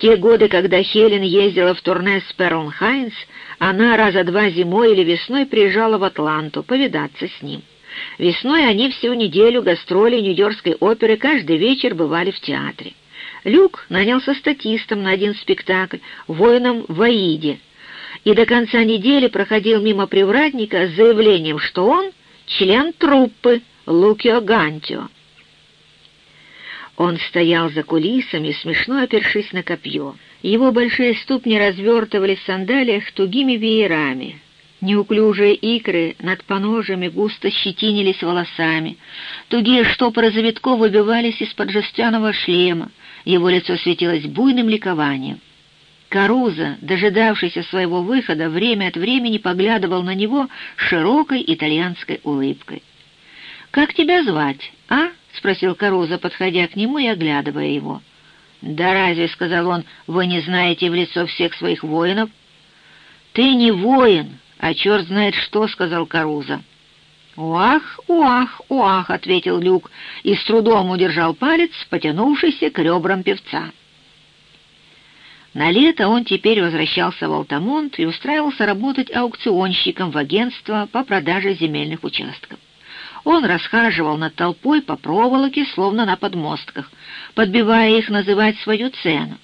те годы, когда Хелен ездила в турне с Перл Хайнс, она раза два зимой или весной приезжала в Атланту повидаться с ним. Весной они всю неделю гастроли Нью-Йоркской оперы каждый вечер бывали в театре. Люк нанялся статистом на один спектакль «Воином в Аиде» и до конца недели проходил мимо привратника с заявлением, что он член труппы Лукио Гантио. Он стоял за кулисами, смешно опершись на копье. Его большие ступни развертывались в сандалиях тугими веерами. Неуклюжие икры над поножами густо щетинились волосами. Тугие штопоры завитков выбивались из-под жестяного шлема. Его лицо светилось буйным ликованием. Каруза, дожидавшийся своего выхода, время от времени поглядывал на него широкой итальянской улыбкой. «Как тебя звать, а?» — спросил Каруза, подходя к нему и оглядывая его. «Да разве, — сказал он, — вы не знаете в лицо всех своих воинов?» «Ты не воин, а черт знает что, — сказал Каруза. «Уах, уах, уах!» — ответил Люк и с трудом удержал палец, потянувшийся к ребрам певца. На лето он теперь возвращался в Алтамонт и устраивался работать аукционщиком в агентство по продаже земельных участков. Он расхаживал над толпой по проволоке, словно на подмостках, подбивая их называть свою цену.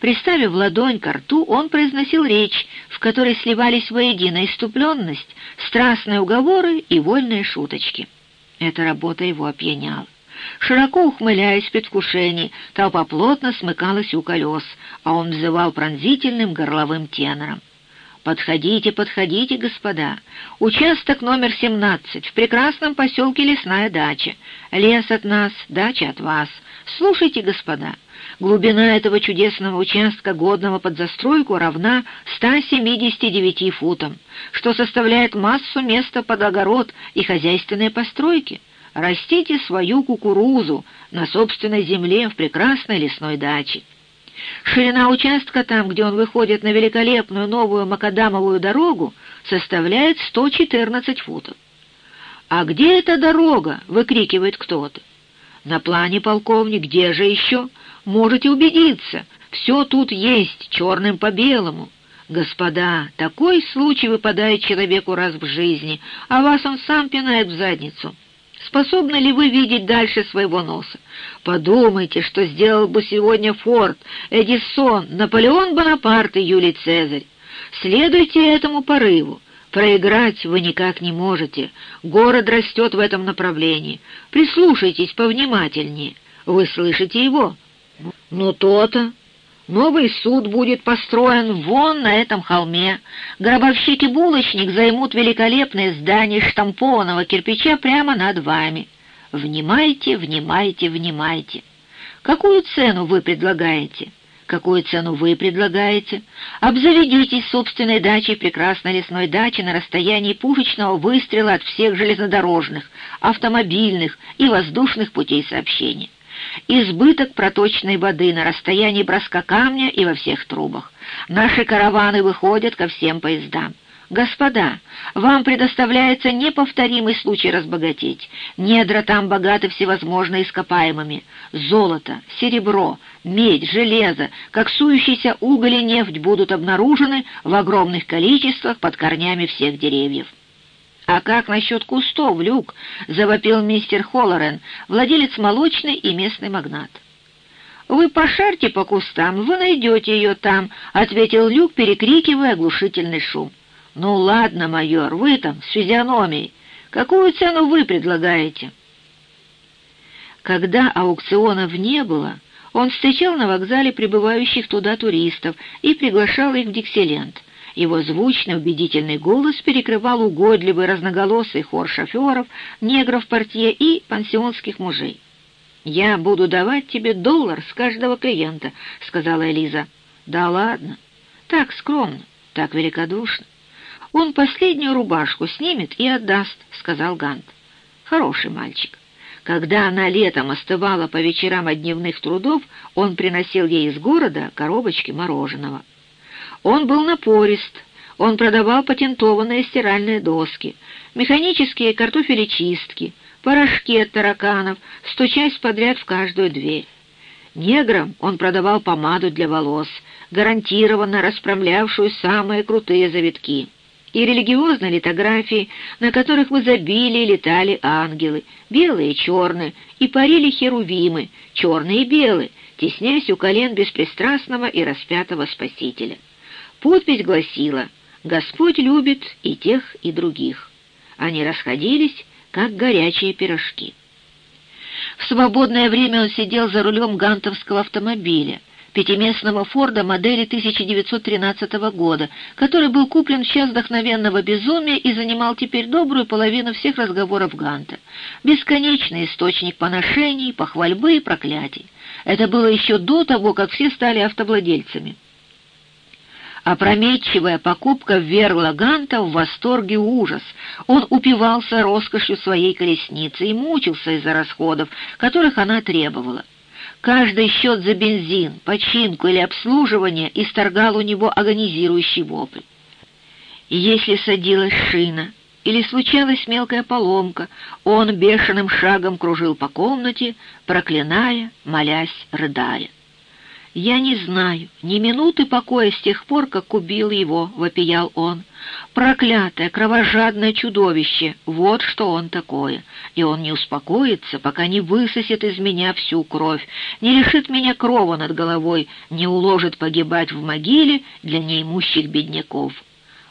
Приставив ладонь к рту, он произносил речь, в которой сливались воедино иступленность, страстные уговоры и вольные шуточки. Эта работа его опьяняла. Широко ухмыляясь в предвкушении, толпа плотно смыкалась у колес, а он взывал пронзительным горловым тенором. «Подходите, подходите, господа. Участок номер 17, в прекрасном поселке Лесная дача. Лес от нас, дача от вас. Слушайте, господа, глубина этого чудесного участка, годного под застройку, равна 179 футам, что составляет массу места под огород и хозяйственные постройки. Растите свою кукурузу на собственной земле в прекрасной лесной даче». Ширина участка там, где он выходит на великолепную новую макадамовую дорогу, составляет 114 футов. «А где эта дорога?» — выкрикивает кто-то. «На плане, полковник, где же еще? Можете убедиться, все тут есть, черным по белому». «Господа, такой случай выпадает человеку раз в жизни, а вас он сам пинает в задницу». Способны ли вы видеть дальше своего носа? Подумайте, что сделал бы сегодня Форд, Эдисон, Наполеон Бонапарт и Юлий Цезарь. Следуйте этому порыву. Проиграть вы никак не можете. Город растет в этом направлении. Прислушайтесь повнимательнее. Вы слышите его? Ну, то-то. Новый суд будет построен вон на этом холме. Гробовщик и булочник займут великолепное здание штампованного кирпича прямо над вами. Внимайте, внимайте, внимайте. Какую цену вы предлагаете? Какую цену вы предлагаете? Обзаведитесь собственной дачей прекрасной лесной дачи на расстоянии пушечного выстрела от всех железнодорожных, автомобильных и воздушных путей сообщения избыток проточной воды на расстоянии броска камня и во всех трубах. Наши караваны выходят ко всем поездам. Господа, вам предоставляется неповторимый случай разбогатеть. Недра там богаты всевозможными ископаемыми. Золото, серебро, медь, железо, как сующийся уголь и нефть будут обнаружены в огромных количествах под корнями всех деревьев. «А как насчет кустов, Люк?» — завопил мистер Холлорен, владелец молочный и местный магнат. «Вы пошарьте по кустам, вы найдете ее там», — ответил Люк, перекрикивая оглушительный шум. «Ну ладно, майор, вы там, с физиономией. Какую цену вы предлагаете?» Когда аукционов не было, он встречал на вокзале прибывающих туда туристов и приглашал их в Диксиленд. Его звучный, убедительный голос перекрывал угодливый разноголосый хор шоферов, негров-портье и пансионских мужей. «Я буду давать тебе доллар с каждого клиента», — сказала Элиза. «Да ладно. Так скромно, так великодушно. Он последнюю рубашку снимет и отдаст», — сказал Гант. «Хороший мальчик». Когда она летом остывала по вечерам от дневных трудов, он приносил ей из города коробочки мороженого. Он был напорист, он продавал патентованные стиральные доски, механические картофелечистки, порошки от тараканов, стучась подряд в каждую дверь. Неграм он продавал помаду для волос, гарантированно расправлявшую самые крутые завитки, и религиозные литографии, на которых в изобилии летали ангелы, белые и черные, и парили херувимы, черные и белые, теснясь у колен беспристрастного и распятого Спасителя. Подпись гласила «Господь любит и тех, и других». Они расходились, как горячие пирожки. В свободное время он сидел за рулем гантовского автомобиля, пятиместного Форда модели 1913 года, который был куплен в час вдохновенного безумия и занимал теперь добрую половину всех разговоров Ганта. Бесконечный источник поношений, похвальбы и проклятий. Это было еще до того, как все стали автовладельцами. Опрометчивая покупка ввергла Ганта в восторг и ужас. Он упивался роскошью своей колесницы и мучился из-за расходов, которых она требовала. Каждый счет за бензин, починку или обслуживание исторгал у него агонизирующий вопль. Если садилась шина или случалась мелкая поломка, он бешеным шагом кружил по комнате, проклиная, молясь, рыдая. «Я не знаю ни минуты покоя с тех пор, как убил его», — вопиял он. «Проклятое, кровожадное чудовище! Вот что он такое! И он не успокоится, пока не высосет из меня всю кровь, не лишит меня крова над головой, не уложит погибать в могиле для неимущих бедняков».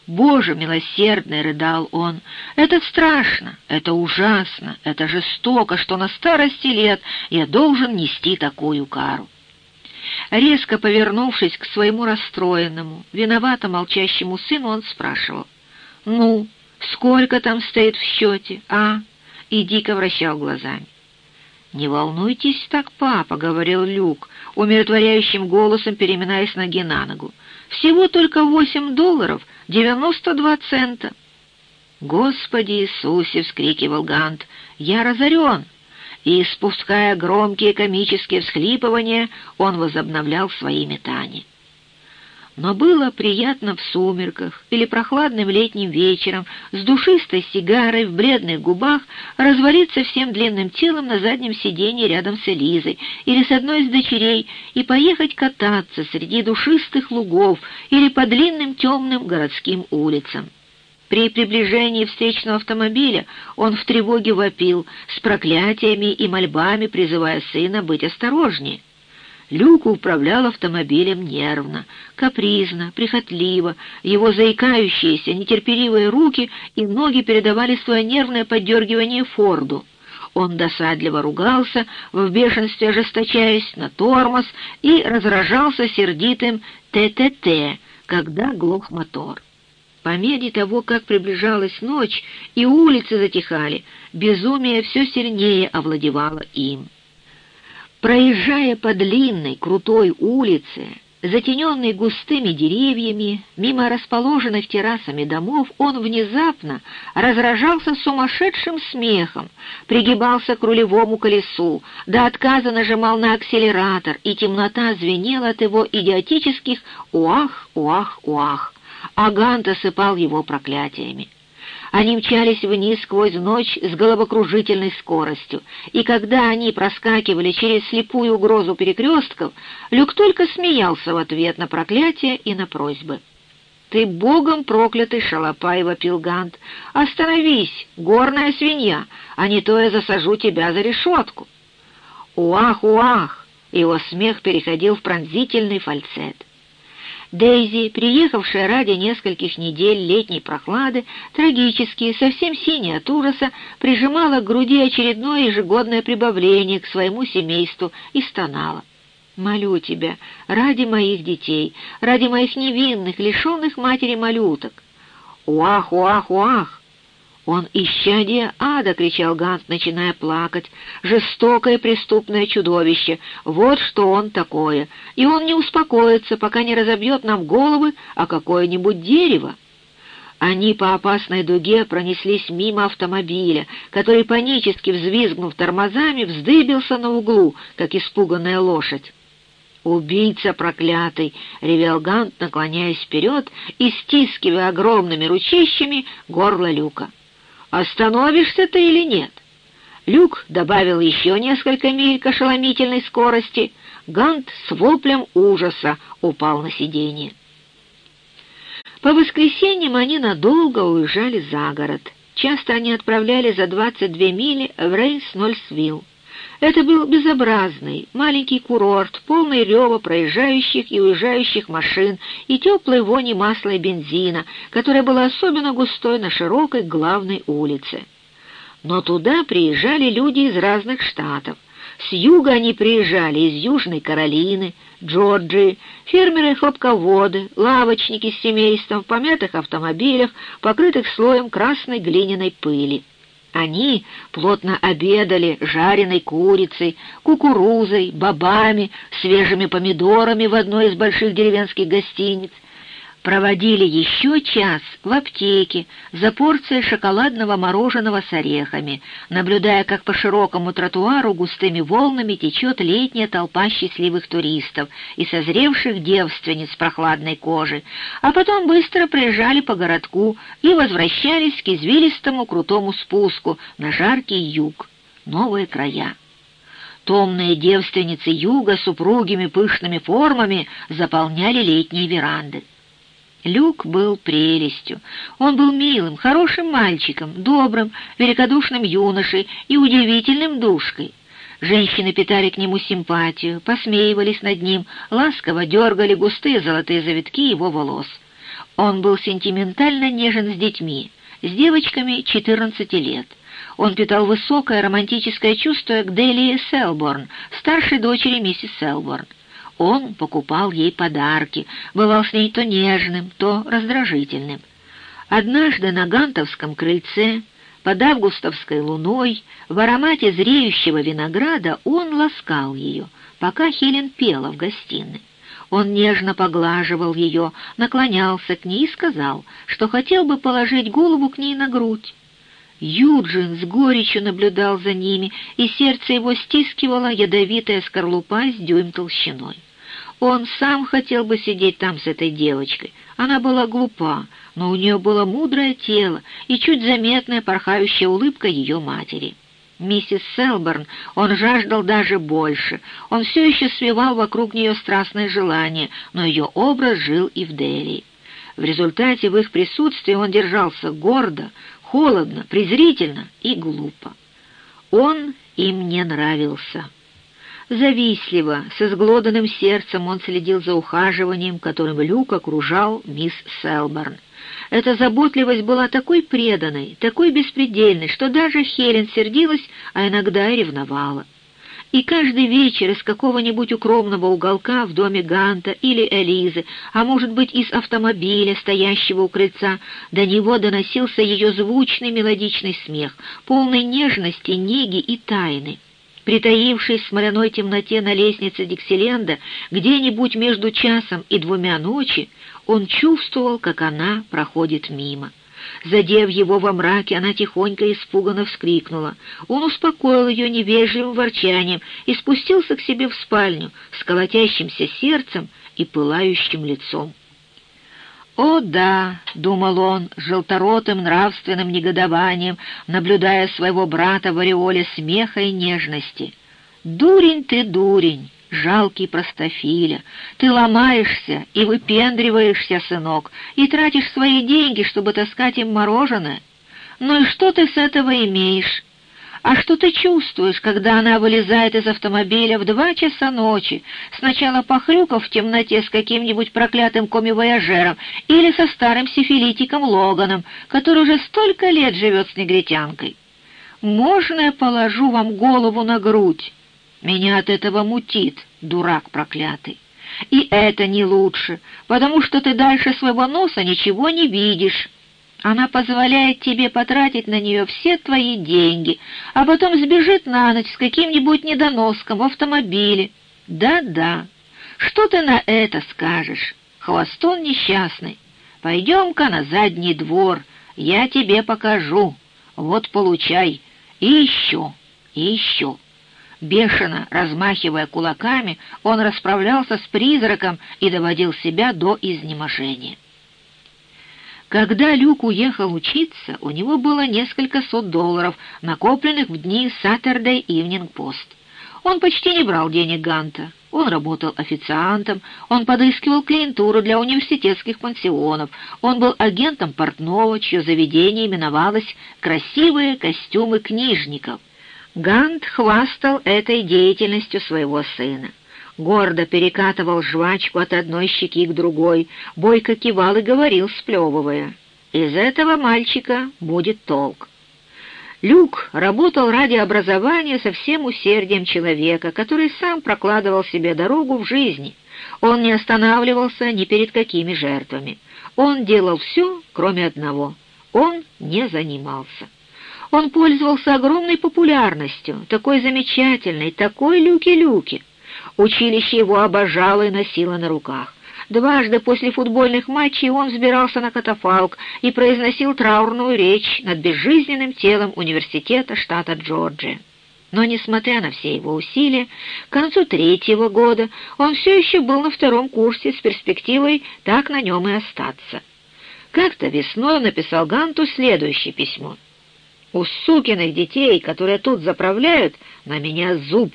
«Боже милосердный!» — рыдал он. «Это страшно, это ужасно, это жестоко, что на старости лет я должен нести такую кару». Резко повернувшись к своему расстроенному, виновато молчащему сыну, он спрашивал. «Ну, сколько там стоит в счете, а?» И дико вращал глазами. «Не волнуйтесь так, папа», — говорил Люк, умиротворяющим голосом переминаясь ноги на ногу. «Всего только восемь долларов, девяносто два цента». «Господи Иисусе!» — вскрикивал Гант. «Я разорен!» И, спуская громкие комические всхлипывания, он возобновлял свои метания. Но было приятно в сумерках или прохладным летним вечером с душистой сигарой в бледных губах развалиться всем длинным телом на заднем сиденье рядом с Элизой или с одной из дочерей и поехать кататься среди душистых лугов или по длинным темным городским улицам. При приближении встречного автомобиля он в тревоге вопил, с проклятиями и мольбами призывая сына быть осторожнее. Люк управлял автомобилем нервно, капризно, прихотливо, его заикающиеся, нетерпеливые руки и ноги передавали свое нервное поддергивание Форду. Он досадливо ругался, в бешенстве ожесточаясь на тормоз и разражался сердитым «ТТТ», когда глох мотор. По мере того, как приближалась ночь и улицы затихали, безумие все сильнее овладевало им. Проезжая по длинной, крутой улице, затененной густыми деревьями, мимо расположенных террасами домов, он внезапно разражался сумасшедшим смехом, пригибался к рулевому колесу, до отказа нажимал на акселератор, и темнота звенела от его идиотических «уах, уах, уах» а Гант осыпал его проклятиями. Они мчались вниз сквозь ночь с головокружительной скоростью, и когда они проскакивали через слепую угрозу перекрестков, Люк только смеялся в ответ на проклятие и на просьбы. «Ты богом проклятый, шалопай!» — вопил Гант. «Остановись, горная свинья, а не то я засажу тебя за решетку!» «Уах, уах!» — его смех переходил в пронзительный фальцет. Дейзи, приехавшая ради нескольких недель летней прохлады, трагически, совсем синяя от ужаса, прижимала к груди очередное ежегодное прибавление к своему семейству и стонала. «Молю тебя, ради моих детей, ради моих невинных, лишенных матери малюток!» «Уах, уах, уах!» «Он исчадие ада!» — кричал Ганс, начиная плакать. «Жестокое преступное чудовище! Вот что он такое! И он не успокоится, пока не разобьет нам головы о какое-нибудь дерево!» Они по опасной дуге пронеслись мимо автомобиля, который, панически взвизгнув тормозами, вздыбился на углу, как испуганная лошадь. «Убийца проклятый!» — ревел Гант, наклоняясь вперед и стискивая огромными ручищами горло люка. Остановишься ты или нет?» Люк добавил еще несколько миль к ошеломительной скорости. Гант с воплем ужаса упал на сиденье. По воскресеньям они надолго уезжали за город. Часто они отправляли за 22 мили в Рейс-Нольсвилл. Это был безобразный маленький курорт, полный рева проезжающих и уезжающих машин и теплой вони масла и бензина, которая была особенно густой на широкой главной улице. Но туда приезжали люди из разных штатов. С юга они приезжали из Южной Каролины, Джорджии, фермеры-хлопководы, лавочники с семейством в помятых автомобилях, покрытых слоем красной глиняной пыли. Они плотно обедали жареной курицей, кукурузой, бобами, свежими помидорами в одной из больших деревенских гостиниц, проводили еще час в аптеке за порцией шоколадного мороженого с орехами, наблюдая, как по широкому тротуару густыми волнами течет летняя толпа счастливых туристов и созревших девственниц прохладной кожи, а потом быстро проезжали по городку и возвращались к извилистому крутому спуску на жаркий юг, новые края. Томные девственницы юга с упругими пышными формами заполняли летние веранды. Люк был прелестью. Он был милым, хорошим мальчиком, добрым, великодушным юношей и удивительным душкой. Женщины питали к нему симпатию, посмеивались над ним, ласково дергали густые золотые завитки его волос. Он был сентиментально нежен с детьми, с девочками 14 лет. Он питал высокое романтическое чувство к Делии Селборн, старшей дочери миссис Селборн. Он покупал ей подарки, бывал с ней то нежным, то раздражительным. Однажды на Гантовском крыльце, под августовской луной, в аромате зреющего винограда он ласкал ее, пока Хелен пела в гостиной. Он нежно поглаживал ее, наклонялся к ней и сказал, что хотел бы положить голову к ней на грудь. Юджин с горечью наблюдал за ними, и сердце его стискивало ядовитая скорлупа с дюйм толщиной. Он сам хотел бы сидеть там с этой девочкой. Она была глупа, но у нее было мудрое тело и чуть заметная порхающая улыбка ее матери. Миссис Селборн он жаждал даже больше. Он все еще свивал вокруг нее страстное желание, но ее образ жил и в Дели. В результате в их присутствии он держался гордо, холодно, презрительно и глупо. Он им не нравился. Завистливо, с изглоданным сердцем он следил за ухаживанием, которым Люк окружал мисс Селборн. Эта заботливость была такой преданной, такой беспредельной, что даже Хелен сердилась, а иногда и ревновала. И каждый вечер из какого-нибудь укромного уголка в доме Ганта или Элизы, а может быть из автомобиля, стоящего у крыльца, до него доносился ее звучный мелодичный смех, полный нежности, неги и тайны. Притаившись в смоляной темноте на лестнице Диксиленда, где-нибудь между часом и двумя ночи, он чувствовал, как она проходит мимо. Задев его во мраке, она тихонько испуганно вскрикнула. Он успокоил ее невежливым ворчанием и спустился к себе в спальню с колотящимся сердцем и пылающим лицом. «О да», — думал он, с желторотым нравственным негодованием, наблюдая своего брата в ореоле смеха и нежности. «Дурень ты, дурень, жалкий простофиля, ты ломаешься и выпендриваешься, сынок, и тратишь свои деньги, чтобы таскать им мороженое. Ну и что ты с этого имеешь?» А что ты чувствуешь, когда она вылезает из автомобиля в два часа ночи, сначала похрюкав в темноте с каким-нибудь проклятым комивояжером или со старым сифилитиком Логаном, который уже столько лет живет с негритянкой? Можно я положу вам голову на грудь? Меня от этого мутит, дурак проклятый. И это не лучше, потому что ты дальше своего носа ничего не видишь». Она позволяет тебе потратить на нее все твои деньги, а потом сбежит на ночь с каким-нибудь недоноском в автомобиле. Да-да, что ты на это скажешь, хвостон несчастный? Пойдем-ка на задний двор, я тебе покажу. Вот получай, и еще, и еще». Бешено размахивая кулаками, он расправлялся с призраком и доводил себя до изнеможения. Когда Люк уехал учиться, у него было несколько сот долларов, накопленных в дни Saturday Evening Post. Он почти не брал денег Ганта, Он работал официантом, он подыскивал клиентуру для университетских пансионов, он был агентом портного, чье заведение именовалось «Красивые костюмы книжников». Гант хвастал этой деятельностью своего сына. Гордо перекатывал жвачку от одной щеки к другой, бойко кивал и говорил, сплевывая, «Из этого мальчика будет толк». Люк работал ради образования со всем усердием человека, который сам прокладывал себе дорогу в жизни. Он не останавливался ни перед какими жертвами. Он делал все, кроме одного. Он не занимался. Он пользовался огромной популярностью, такой замечательной, такой люки-люки. Училище его обожало и носило на руках. Дважды после футбольных матчей он взбирался на катафалк и произносил траурную речь над безжизненным телом университета штата Джорджия. Но, несмотря на все его усилия, к концу третьего года он все еще был на втором курсе с перспективой так на нем и остаться. Как-то весной он написал Ганту следующее письмо. «У сукиных детей, которые тут заправляют, на меня зуб.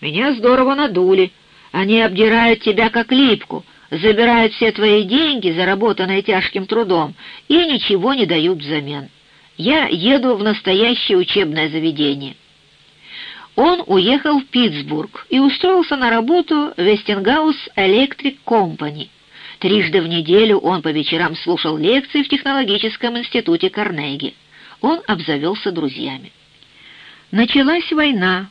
Меня здорово надули. Они обдирают тебя как липку» забирают все твои деньги, заработанные тяжким трудом, и ничего не дают взамен. Я еду в настоящее учебное заведение». Он уехал в Питтсбург и устроился на работу в Westinghouse Electric Company. Трижды в неделю он по вечерам слушал лекции в технологическом институте Карнеги. Он обзавелся друзьями. Началась война,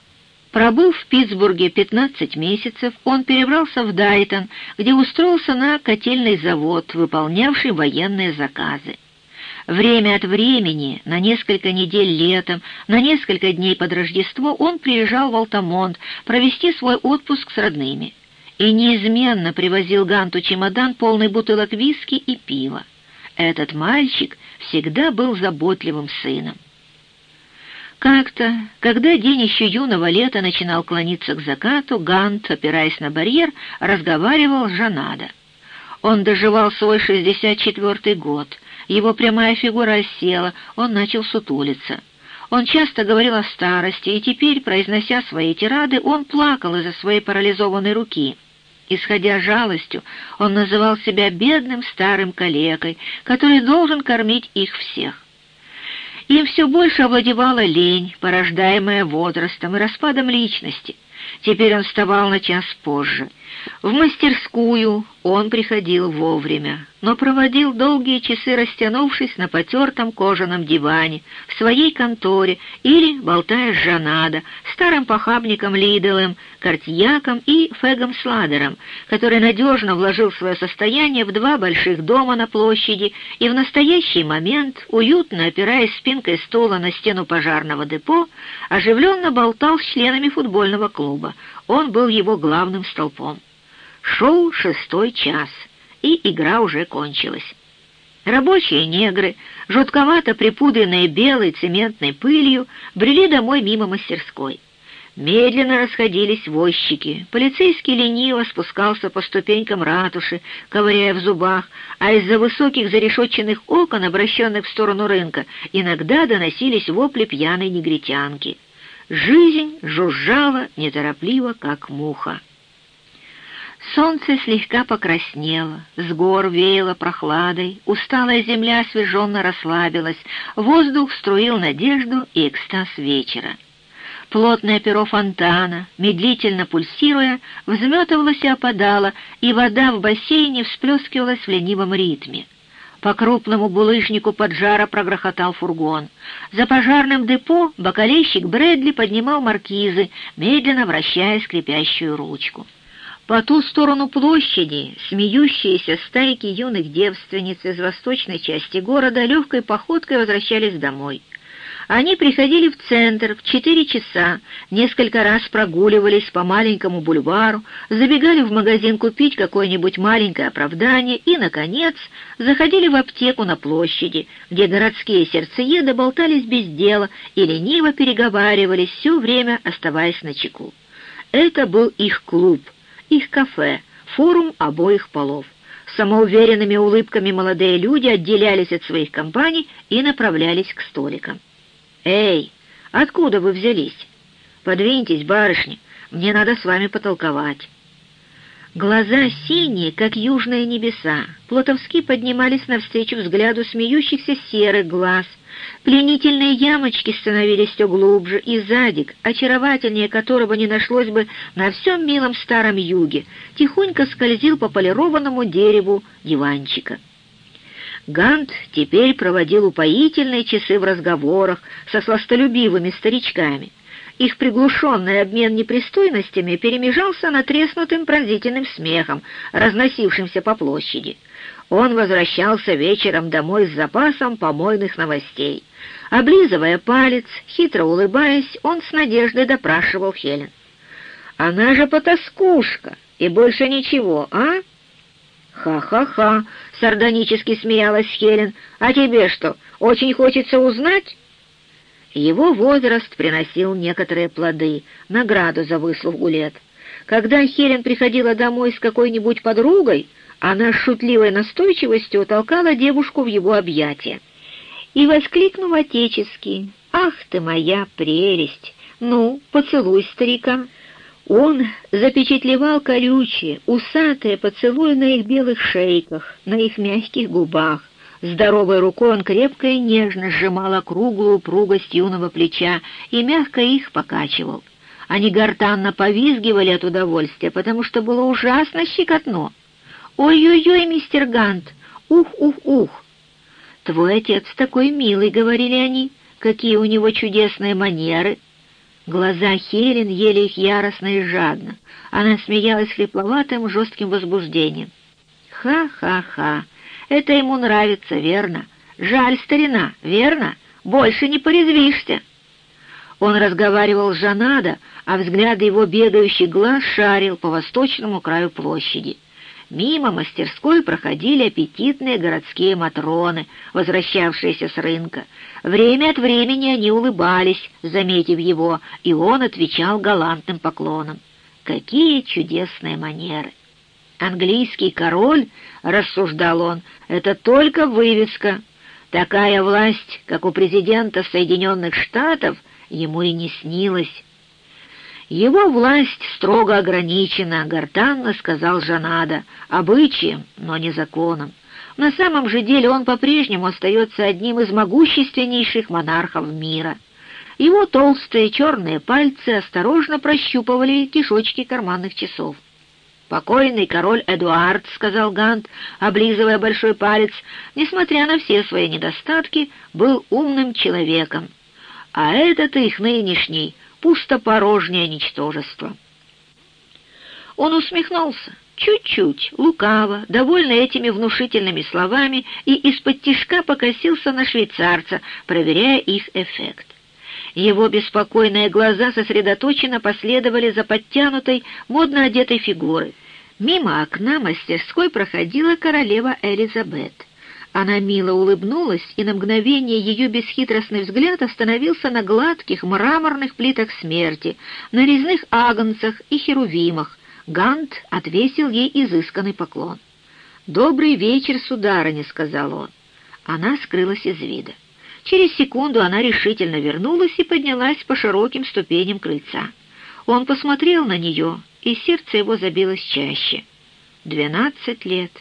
Пробыв в Питтсбурге 15 месяцев, он перебрался в Дайтон, где устроился на котельный завод, выполнявший военные заказы. Время от времени, на несколько недель летом, на несколько дней под Рождество он приезжал в Алтамонт провести свой отпуск с родными и неизменно привозил Ганту чемодан полный бутылок виски и пива. Этот мальчик всегда был заботливым сыном. Как-то, когда день еще юного лета начинал клониться к закату, Гант, опираясь на барьер, разговаривал с Жанадо. Он доживал свой 64-й год, его прямая фигура осела, он начал сутулиться. Он часто говорил о старости, и теперь, произнося свои тирады, он плакал из-за своей парализованной руки. Исходя жалостью, он называл себя бедным старым калекой, который должен кормить их всех. Им все больше овладевала лень, порождаемая возрастом и распадом личности. Теперь он вставал на час позже. В мастерскую он приходил вовремя, но проводил долгие часы, растянувшись на потертом кожаном диване, в своей конторе или болтая с Жанада, старым похабником Лиделем, Картьяком и Фегом Сладером, который надежно вложил свое состояние в два больших дома на площади и в настоящий момент, уютно опираясь спинкой стула на стену пожарного депо, оживленно болтал с членами футбольного клуба. Он был его главным столпом. Шел шестой час, и игра уже кончилась. Рабочие негры, жутковато припудренные белой цементной пылью, брели домой мимо мастерской. Медленно расходились возчики. Полицейский лениво спускался по ступенькам ратуши, ковыряя в зубах, а из-за высоких зарешетченных окон, обращенных в сторону рынка, иногда доносились вопли пьяной негритянки. Жизнь жужжала неторопливо, как муха. Солнце слегка покраснело, с гор веяло прохладой, усталая земля освеженно расслабилась, воздух струил надежду и экстаз вечера. Плотное перо фонтана, медлительно пульсируя, взметывалось и опадало, и вода в бассейне всплескивалась в ленивом ритме. По крупному булыжнику поджара прогрохотал фургон. За пожарным депо бакалейщик Брэдли поднимал маркизы, медленно вращая скрипящую ручку. По ту сторону площади смеющиеся стайки юных девственниц из восточной части города легкой походкой возвращались домой. Они приходили в центр в четыре часа, несколько раз прогуливались по маленькому бульвару, забегали в магазин купить какое-нибудь маленькое оправдание и, наконец, заходили в аптеку на площади, где городские сердцееды болтались без дела и лениво переговаривались все время, оставаясь на чеку. Это был их клуб — их кафе, форум обоих полов. Самоуверенными улыбками молодые люди отделялись от своих компаний и направлялись к столикам. «Эй, откуда вы взялись? Подвиньтесь, барышни, мне надо с вами потолковать». Глаза синие, как южные небеса, плотовски поднимались навстречу взгляду смеющихся серых глаз. Пленительные ямочки становились все глубже, и задик, очаровательнее которого не нашлось бы на всем милом старом юге, тихонько скользил по полированному дереву диванчика. Гант теперь проводил упоительные часы в разговорах со сластолюбивыми старичками — их приглушенный обмен непристойностями перемежался натреснутым пронзительным смехом, разносившимся по площади. Он возвращался вечером домой с запасом помойных новостей. Облизывая палец, хитро улыбаясь, он с надеждой допрашивал Хелен. «Она же потаскушка, и больше ничего, а?» «Ха-ха-ха!» — сардонически смеялась Хелен. «А тебе что, очень хочется узнать?» Его возраст приносил некоторые плоды, награду за выслуг гулет. Когда Хелен приходила домой с какой-нибудь подругой, она с шутливой настойчивостью толкала девушку в его объятия. И, воскликнув отечески, «Ах ты моя прелесть! Ну, поцелуй старика!» Он запечатлевал колючие, усатые поцелуи на их белых шейках, на их мягких губах, Здоровой рукой он крепко и нежно сжимал округлую упругость юного плеча и мягко их покачивал. Они гортанно повизгивали от удовольствия, потому что было ужасно щекотно. «Ой-ой-ой, мистер Гант! Ух-ух-ух!» «Твой отец такой милый», — говорили они, — «какие у него чудесные манеры!» Глаза Хелен ели их яростно и жадно. Она смеялась хрипловатым жестким возбуждением. «Ха-ха-ха!» Это ему нравится, верно? Жаль, старина, верно? Больше не порезвишься. Он разговаривал с Жанадо, а взгляд его бегающий глаз шарил по восточному краю площади. Мимо мастерской проходили аппетитные городские матроны, возвращавшиеся с рынка. Время от времени они улыбались, заметив его, и он отвечал галантным поклоном. Какие чудесные манеры! Английский король, рассуждал он, это только вывеска. Такая власть, как у президента Соединенных Штатов, ему и не снилась. Его власть строго ограничена, гортанно сказал Жанада, обычаем, но не законом. На самом же деле он по-прежнему остается одним из могущественнейших монархов мира. Его толстые черные пальцы осторожно прощупывали кишочки карманных часов. «Покойный король Эдуард», — сказал Гант, облизывая большой палец, несмотря на все свои недостатки, был умным человеком. А этот их нынешний — пустопорожнее ничтожество. Он усмехнулся, чуть-чуть, лукаво, довольный этими внушительными словами, и из-под тишка покосился на швейцарца, проверяя их эффект. Его беспокойные глаза сосредоточенно последовали за подтянутой, модно одетой фигурой. Мимо окна мастерской проходила королева Элизабет. Она мило улыбнулась, и на мгновение ее бесхитростный взгляд остановился на гладких мраморных плитах смерти, на резных агнцах и херувимах. Гант отвесил ей изысканный поклон. «Добрый вечер, сударыня», — сказал он. Она скрылась из вида. Через секунду она решительно вернулась и поднялась по широким ступеням крыльца. Он посмотрел на нее, и сердце его забилось чаще. Двенадцать лет.